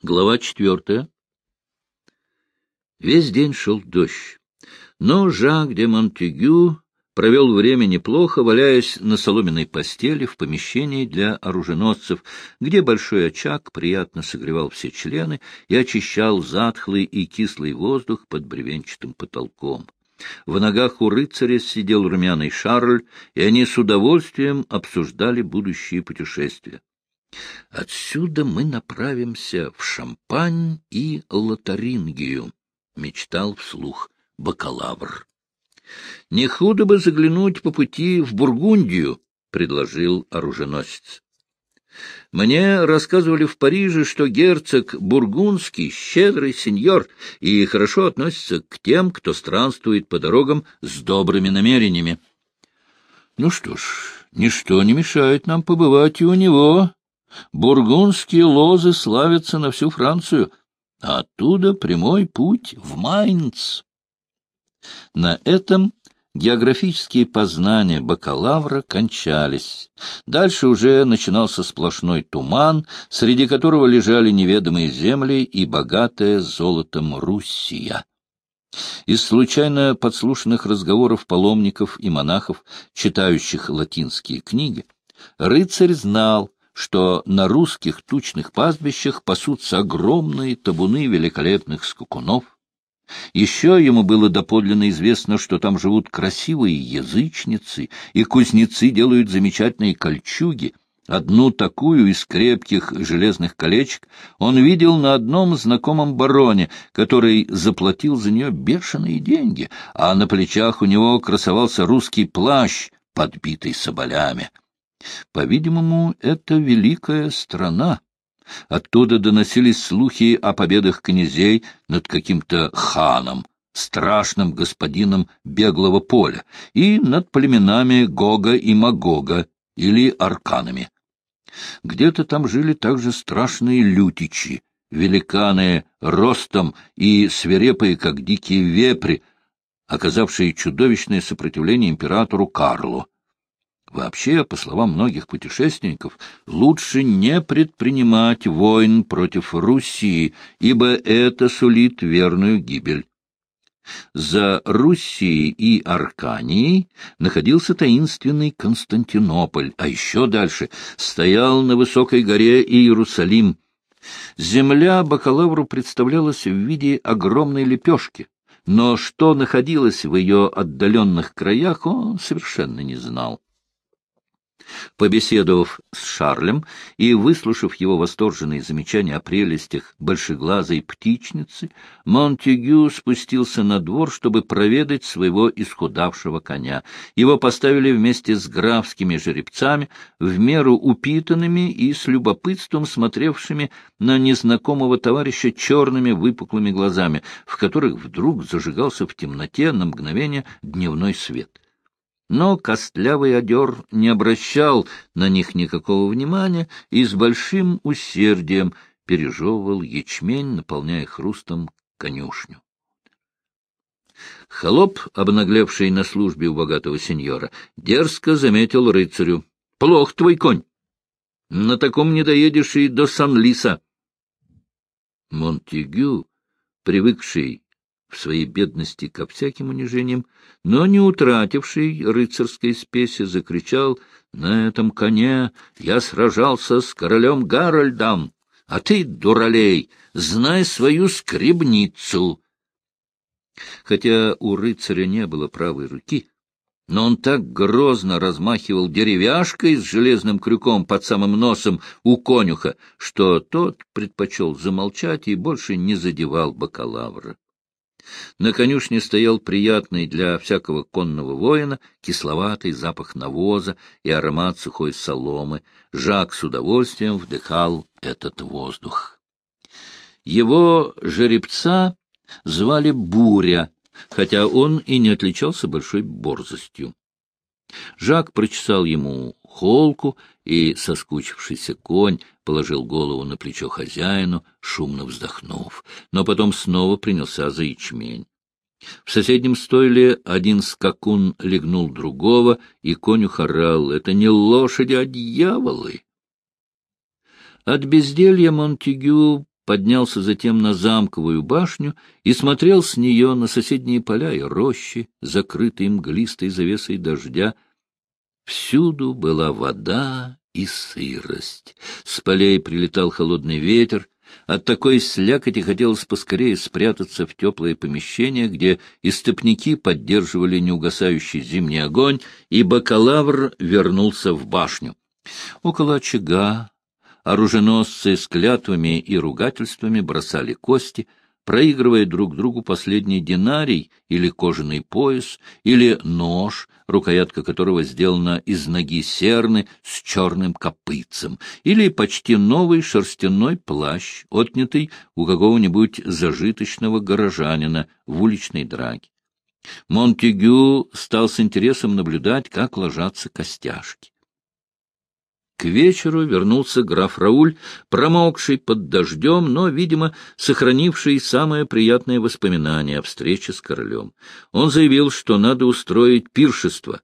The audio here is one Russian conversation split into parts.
Глава четвертая. Весь день шел дождь, но Жак де Монтегю провел время неплохо, валяясь на соломенной постели в помещении для оруженосцев, где большой очаг приятно согревал все члены и очищал затхлый и кислый воздух под бревенчатым потолком. В ногах у рыцаря сидел румяный Шарль, и они с удовольствием обсуждали будущие путешествия. Отсюда мы направимся в Шампань и Лотарингию, — мечтал вслух бакалавр. — Не худо бы заглянуть по пути в Бургундию, — предложил оруженосец. Мне рассказывали в Париже, что герцог Бургундский — щедрый сеньор и хорошо относится к тем, кто странствует по дорогам с добрыми намерениями. Ну что ж, ничто не мешает нам побывать и у него, Бургундские лозы славятся на всю Францию, а оттуда прямой путь в Майнц. На этом географические познания бакалавра кончались. Дальше уже начинался сплошной туман, среди которого лежали неведомые земли и богатая золотом Руссия. Из случайно подслушанных разговоров паломников и монахов, читающих латинские книги, рыцарь знал, что на русских тучных пастбищах пасутся огромные табуны великолепных скукунов. Еще ему было доподлинно известно, что там живут красивые язычницы, и кузнецы делают замечательные кольчуги. Одну такую из крепких железных колечек он видел на одном знакомом бароне, который заплатил за нее бешеные деньги, а на плечах у него красовался русский плащ, подбитый соболями. По-видимому, это великая страна. Оттуда доносились слухи о победах князей над каким-то ханом, страшным господином беглого поля, и над племенами Гога и Магога, или арканами. Где-то там жили также страшные лютичи, великаны ростом и свирепые, как дикие вепри, оказавшие чудовищное сопротивление императору Карлу. Вообще, по словам многих путешественников, лучше не предпринимать войн против Руси, ибо это сулит верную гибель. За Руссией и Арканией находился таинственный Константинополь, а еще дальше стоял на высокой горе Иерусалим. Земля бакалавру представлялась в виде огромной лепешки, но что находилось в ее отдаленных краях, он совершенно не знал. Побеседовав с Шарлем и выслушав его восторженные замечания о прелестях большеглазой птичницы, Монтегю спустился на двор, чтобы проведать своего исхудавшего коня. Его поставили вместе с графскими жеребцами, в меру упитанными и с любопытством смотревшими на незнакомого товарища черными выпуклыми глазами, в которых вдруг зажигался в темноте на мгновение дневной свет. Но костлявый одер не обращал на них никакого внимания и с большим усердием пережевывал ячмень, наполняя хрустом конюшню. Холоп, обнаглевший на службе у богатого сеньора, дерзко заметил рыцарю. — Плох твой конь! На таком не доедешь и до Сан-Лиса. Монтегю, привыкший в своей бедности ко всяким унижениям, но не утративший рыцарской спеси, закричал «На этом коне я сражался с королем Гарольдом, а ты, дуралей, знай свою скребницу!» Хотя у рыцаря не было правой руки, но он так грозно размахивал деревяшкой с железным крюком под самым носом у конюха, что тот предпочел замолчать и больше не задевал бакалавра. На конюшне стоял приятный для всякого конного воина кисловатый запах навоза и аромат сухой соломы. Жак с удовольствием вдыхал этот воздух. Его жеребца звали Буря, хотя он и не отличался большой борзостью. Жак прочесал ему холку, и соскучившийся конь положил голову на плечо хозяину, шумно вздохнув, но потом снова принялся за ячмень. В соседнем стойле один скакун легнул другого, и конь ухорал. Это не лошади, а дьяволы. От безделья Монтегю поднялся затем на замковую башню и смотрел с нее на соседние поля и рощи, закрытые мглистой завесой дождя. Всюду была вода и сырость. С полей прилетал холодный ветер. От такой слякоти хотелось поскорее спрятаться в теплое помещение, где истопники поддерживали неугасающий зимний огонь, и бакалавр вернулся в башню. Около очага оруженосцы с клятвами и ругательствами бросали кости, проигрывая друг другу последний динарий или кожаный пояс, или нож, рукоятка которого сделана из ноги серны с черным копытцем, или почти новый шерстяной плащ, отнятый у какого-нибудь зажиточного горожанина в уличной драке. Монтегю стал с интересом наблюдать, как ложатся костяшки. К вечеру вернулся граф Рауль, промокший под дождем, но, видимо, сохранивший самое приятное воспоминание о встрече с королем. Он заявил, что надо устроить пиршество.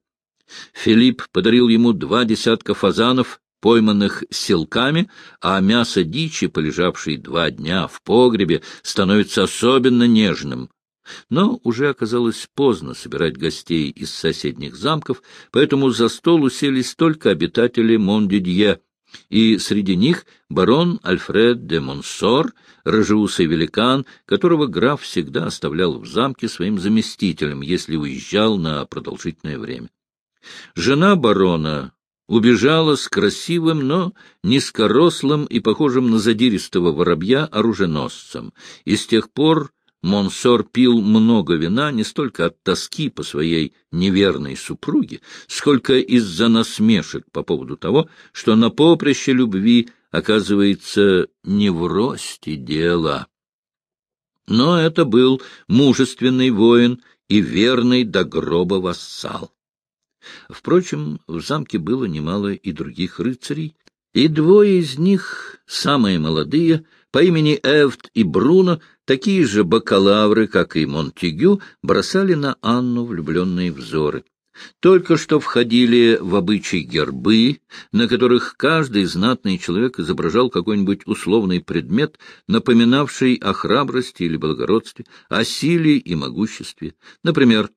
Филипп подарил ему два десятка фазанов, пойманных селками, а мясо дичи, полежавшей два дня в погребе, становится особенно нежным. Но уже оказалось поздно собирать гостей из соседних замков, поэтому за стол уселись только обитатели Мондидье, и среди них барон Альфред де Монсор, рыжеусый великан, которого граф всегда оставлял в замке своим заместителем, если уезжал на продолжительное время. Жена барона убежала с красивым, но низкорослым и похожим на задиристого воробья оруженосцем, и с тех пор Монсор пил много вина не столько от тоски по своей неверной супруге, сколько из-за насмешек по поводу того, что на поприще любви оказывается не в росте дело. Но это был мужественный воин и верный до гроба вассал. Впрочем, в замке было немало и других рыцарей, и двое из них, самые молодые, по имени Эвт и Бруно, такие же бакалавры, как и Монтегю, бросали на Анну влюбленные взоры. Только что входили в обычай гербы, на которых каждый знатный человек изображал какой-нибудь условный предмет, напоминавший о храбрости или благородстве, о силе и могуществе, например,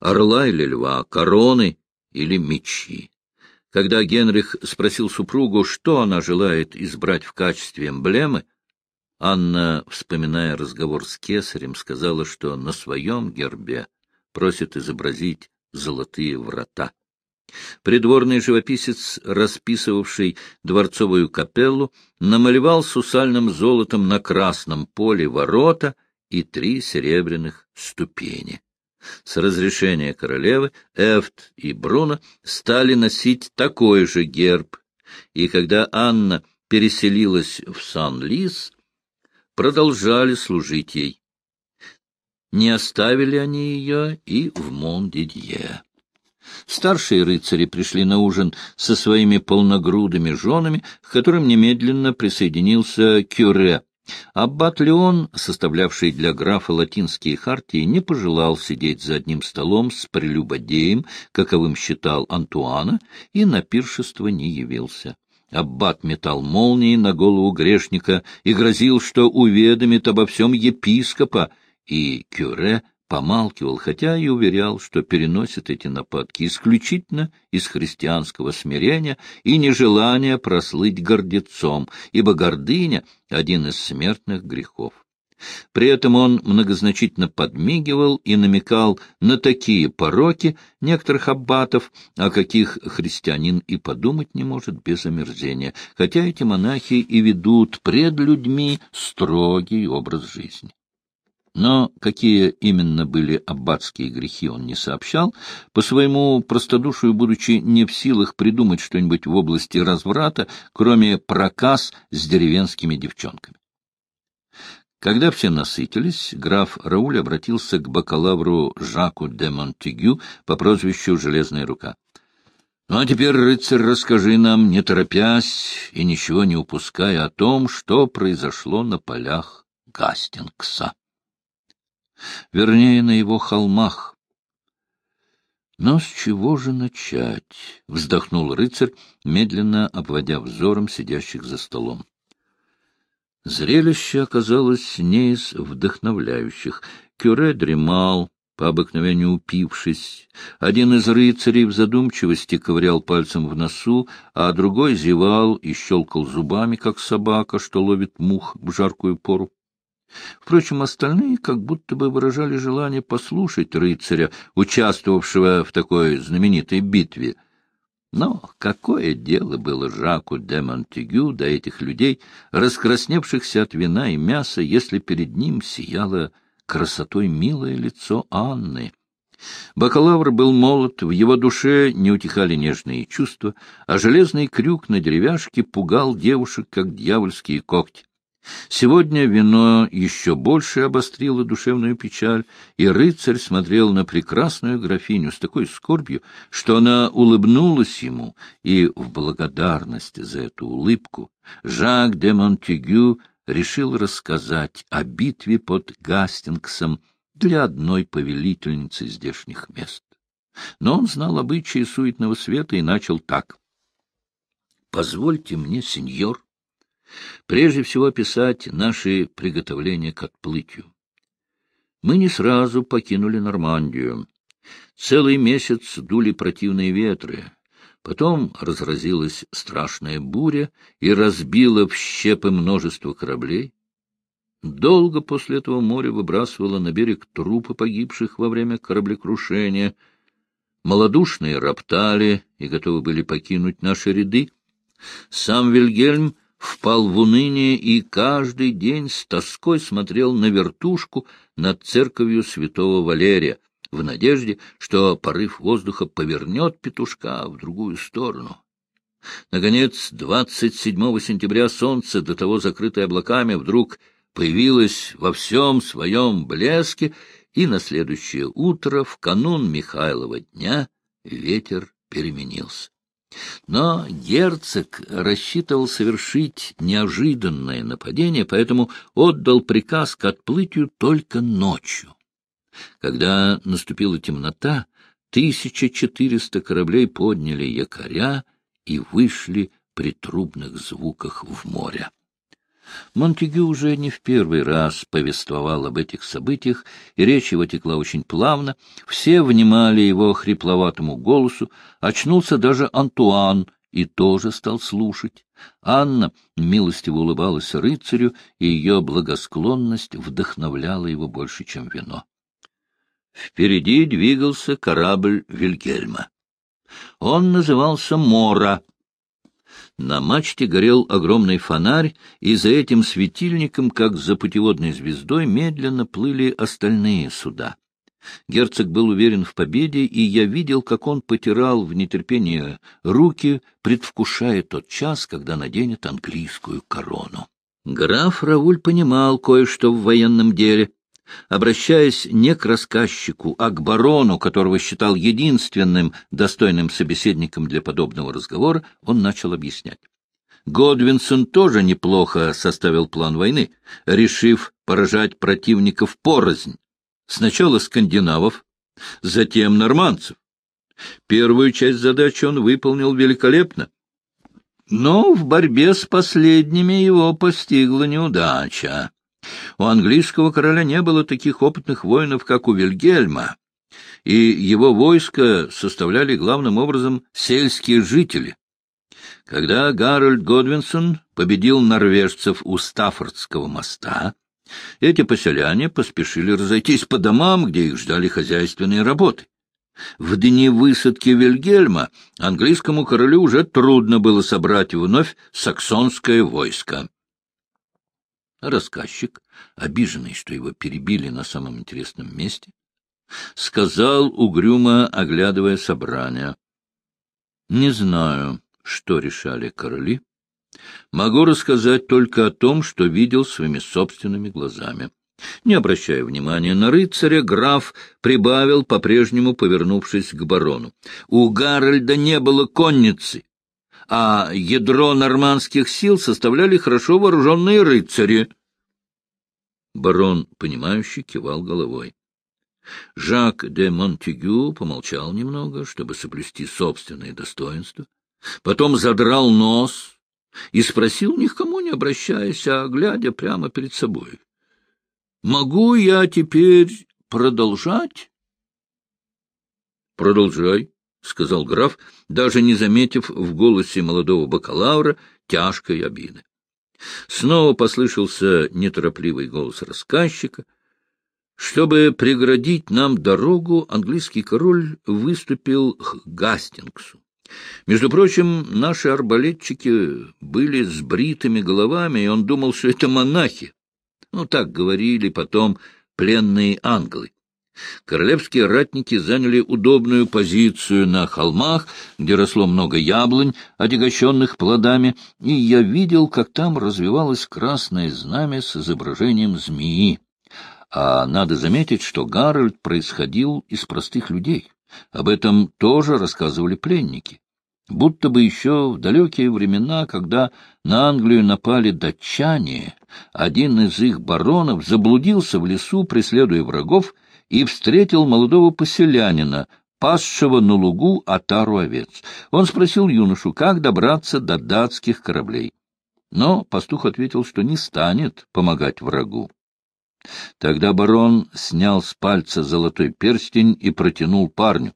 орла или льва, короны или мечи. Когда Генрих спросил супругу, что она желает избрать в качестве эмблемы, Анна, вспоминая разговор с кесарем, сказала, что на своем гербе просит изобразить золотые врата. Придворный живописец, расписывавший дворцовую капеллу, намалевал сусальным золотом на красном поле ворота и три серебряных ступени. С разрешения королевы Эфт и Бруно стали носить такой же герб, и когда Анна переселилась в Сан-Лис, продолжали служить ей. Не оставили они ее и в Мон-Дидье. Старшие рыцари пришли на ужин со своими полногрудыми женами, к которым немедленно присоединился Кюре. Аббат Леон, составлявший для графа латинские хартии, не пожелал сидеть за одним столом с прелюбодеем, каковым считал Антуана, и на пиршество не явился. Аббат метал молнии на голову грешника и грозил, что уведомит обо всем епископа, и Кюре помалкивал, хотя и уверял, что переносит эти нападки исключительно из христианского смирения и нежелания прослыть гордецом, ибо гордыня — один из смертных грехов. При этом он многозначительно подмигивал и намекал на такие пороки некоторых аббатов, о каких христианин и подумать не может без омерзения, хотя эти монахи и ведут пред людьми строгий образ жизни. Но какие именно были аббатские грехи, он не сообщал, по своему простодушию будучи не в силах придумать что-нибудь в области разврата, кроме проказ с деревенскими девчонками. Когда все насытились, граф Рауль обратился к бакалавру Жаку де Монтегю по прозвищу «Железная рука». «Ну а теперь, рыцарь, расскажи нам, не торопясь и ничего не упуская, о том, что произошло на полях Гастингса. Вернее, на его холмах. Но с чего же начать? — вздохнул рыцарь, медленно обводя взором сидящих за столом. Зрелище оказалось не из вдохновляющих. Кюре дремал, по обыкновению упившись. Один из рыцарей в задумчивости ковырял пальцем в носу, а другой зевал и щелкал зубами, как собака, что ловит мух в жаркую пору. Впрочем, остальные как будто бы выражали желание послушать рыцаря, участвовавшего в такой знаменитой битве. Но какое дело было Жаку де Монтегю до этих людей, раскрасневшихся от вина и мяса, если перед ним сияло красотой милое лицо Анны? Бакалавр был молод, в его душе не утихали нежные чувства, а железный крюк на деревяшке пугал девушек, как дьявольские когти. Сегодня вино еще больше обострило душевную печаль, и рыцарь смотрел на прекрасную графиню с такой скорбью, что она улыбнулась ему, и в благодарность за эту улыбку Жак де Монтегю решил рассказать о битве под Гастингсом для одной повелительницы здешних мест. Но он знал обычаи суетного света и начал так. — Позвольте мне, сеньор, Прежде всего описать наши приготовления к отплытию. Мы не сразу покинули Нормандию. Целый месяц дули противные ветры. Потом разразилась страшная буря и разбила в щепы множество кораблей. Долго после этого море выбрасывало на берег трупы погибших во время кораблекрушения. Молодушные роптали и готовы были покинуть наши ряды. Сам Вильгельм впал в уныние и каждый день с тоской смотрел на вертушку над церковью святого Валерия, в надежде, что порыв воздуха повернет петушка в другую сторону. Наконец, 27 сентября солнце, до того закрытое облаками, вдруг появилось во всем своем блеске, и на следующее утро, в канун Михайлова дня, ветер переменился. Но герцог рассчитывал совершить неожиданное нападение, поэтому отдал приказ к отплытию только ночью. Когда наступила темнота, 1400 кораблей подняли якоря и вышли при трубных звуках в море. Монтегю уже не в первый раз повествовал об этих событиях, и речь его текла очень плавно. Все внимали его хрипловатому голосу, очнулся даже Антуан и тоже стал слушать. Анна милостиво улыбалась рыцарю, и ее благосклонность вдохновляла его больше, чем вино. Впереди двигался корабль Вильгельма. Он назывался «Мора», на мачте горел огромный фонарь, и за этим светильником, как за путеводной звездой, медленно плыли остальные суда. Герцог был уверен в победе, и я видел, как он потирал в нетерпении руки, предвкушая тот час, когда наденет английскую корону. Граф Рауль понимал кое-что в военном деле. Обращаясь не к рассказчику, а к барону, которого считал единственным достойным собеседником для подобного разговора, он начал объяснять. Годвинсон тоже неплохо составил план войны, решив поражать противников порознь. Сначала скандинавов, затем нормандцев. Первую часть задачи он выполнил великолепно. Но в борьбе с последними его постигла неудача. У английского короля не было таких опытных воинов, как у Вильгельма, и его войско составляли главным образом сельские жители. Когда Гарольд Годвинсон победил норвежцев у Стаффордского моста, эти поселяне поспешили разойтись по домам, где их ждали хозяйственные работы. В дни высадки Вильгельма английскому королю уже трудно было собрать вновь саксонское войско. Рассказчик, обиженный, что его перебили на самом интересном месте, сказал угрюмо, оглядывая собрание. — Не знаю, что решали короли. Могу рассказать только о том, что видел своими собственными глазами. Не обращая внимания на рыцаря, граф прибавил, по-прежнему повернувшись к барону. У Гарольда не было конницы, а ядро нормандских сил составляли хорошо вооруженные рыцари. Барон, понимающий, кивал головой. Жак де Монтегю помолчал немного, чтобы соблюсти собственное достоинство, потом задрал нос и спросил, ни к кому не обращаясь, а глядя прямо перед собой. — Могу я теперь продолжать? — Продолжай, — сказал граф, даже не заметив в голосе молодого бакалавра тяжкой обиды. Снова послышался неторопливый голос рассказчика. Чтобы преградить нам дорогу, английский король выступил к Гастингсу. Между прочим, наши арбалетчики были с бритыми головами, и он думал, что это монахи. Ну, так говорили потом пленные англы. Королевские ратники заняли удобную позицию на холмах, где росло много яблонь, отягощенных плодами, и я видел, как там развивалось красное знамя с изображением змеи. А надо заметить, что Гарольд происходил из простых людей. Об этом тоже рассказывали пленники. Будто бы еще в далекие времена, когда на Англию напали датчане, один из их баронов заблудился в лесу, преследуя врагов, и встретил молодого поселянина, пасшего на лугу отару овец. Он спросил юношу, как добраться до датских кораблей. Но пастух ответил, что не станет помогать врагу. Тогда барон снял с пальца золотой перстень и протянул парню.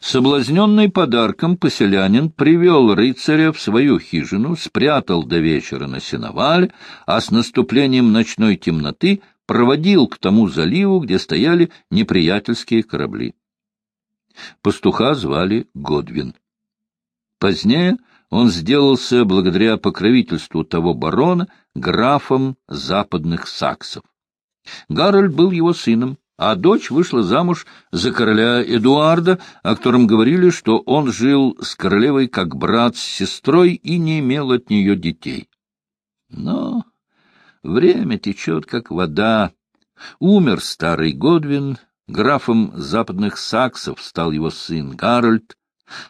Соблазненный подарком, поселянин привел рыцаря в свою хижину, спрятал до вечера на сеновале, а с наступлением ночной темноты проводил к тому заливу, где стояли неприятельские корабли. Пастуха звали Годвин. Позднее он сделался, благодаря покровительству того барона, графом западных саксов. Гарольд был его сыном, а дочь вышла замуж за короля Эдуарда, о котором говорили, что он жил с королевой как брат с сестрой и не имел от нее детей. Но Время течет, как вода. Умер старый Годвин, графом западных саксов стал его сын Гарольд,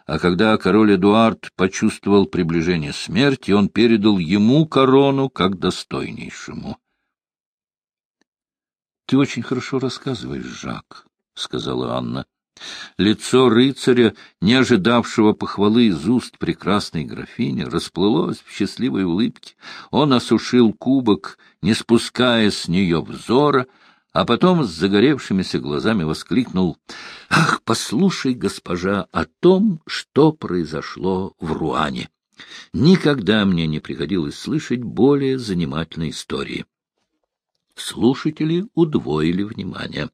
а когда король Эдуард почувствовал приближение смерти, он передал ему корону как достойнейшему. — Ты очень хорошо рассказываешь, Жак, — сказала Анна. Лицо рыцаря, не ожидавшего похвалы из уст прекрасной графини, расплылось в счастливой улыбке. Он осушил кубок, не спуская с нее взора, а потом с загоревшимися глазами воскликнул «Ах, послушай, госпожа, о том, что произошло в Руане! Никогда мне не приходилось слышать более занимательной истории». Слушатели удвоили внимание.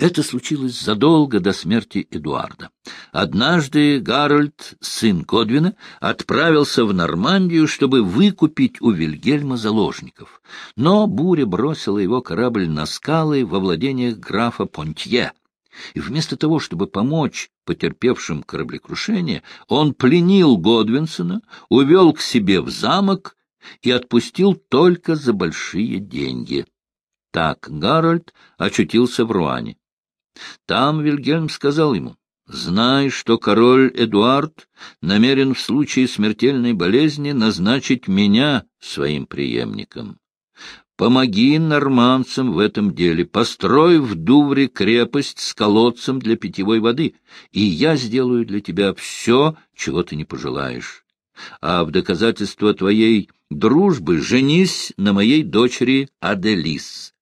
Это случилось задолго до смерти Эдуарда. Однажды Гарольд, сын Годвина, отправился в Нормандию, чтобы выкупить у Вильгельма заложников. Но буря бросила его корабль на скалы во владениях графа Понтье. И вместо того, чтобы помочь потерпевшим кораблекрушение, он пленил Годвинсона, увел к себе в замок и отпустил только за большие деньги. Так Гарольд очутился в Руане. Там Вильгельм сказал ему, «Знай, что король Эдуард намерен в случае смертельной болезни назначить меня своим преемником. Помоги нормандцам в этом деле, построй в Дувре крепость с колодцем для питьевой воды, и я сделаю для тебя все, чего ты не пожелаешь. А в доказательство твоей дружбы женись на моей дочери Аделис».